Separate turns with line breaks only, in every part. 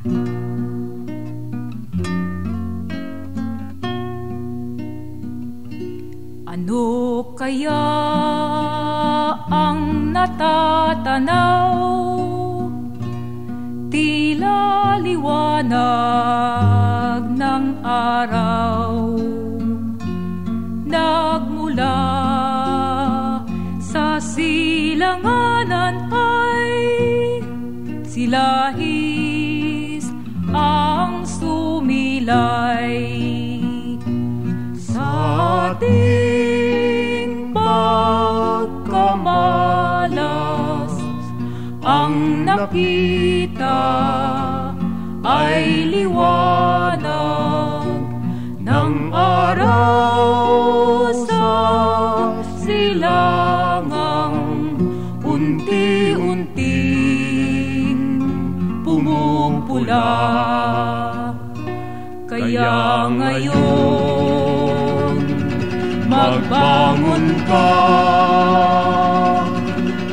Ano kaya ang natatanaw? Tila liwanag ng araw Nagmula sa silanganan ay silahis ang sumilay sa ating pagkamalas. Ang nakita ay liwanag ng araw sa silangang unti-unting pumupula. Kaya ngayon, magbangon ka,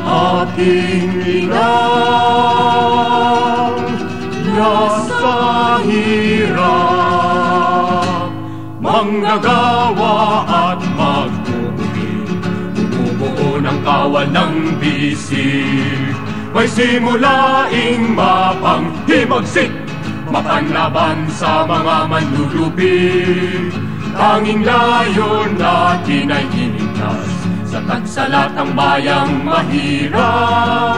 ating inang nasa hirap, manggagawa at magtutugin, bumubuo ng kawan ng bisig. May simulaing mapanghimagsik, mapanlaban sa mga manlulupi. Tanging layon natin ay iligtas sa tagsalat ng bayang mahirap.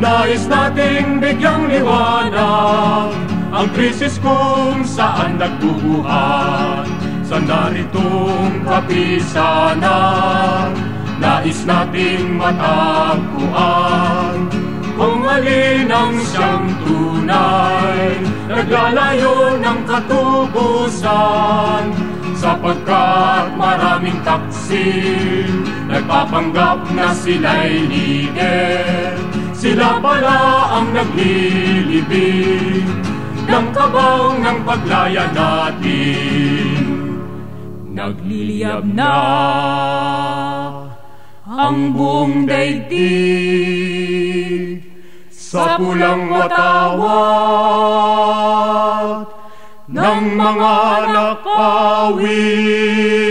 Nais nating bigyang liwanag ang krisis kung saan nagbubuhat. Sa naritong kapisanan, nais nating matagpuan. Kung alin ang siyang tunay, naglalayo ng katubusan. Sapagkat maraming taksil, nagpapanggap na sila'y lider. Sila pala ang naglilibing ng kabaw ng paglaya natin. Nagliliyab na ang buong daigdig sa pulang watawat ng mga nakawin.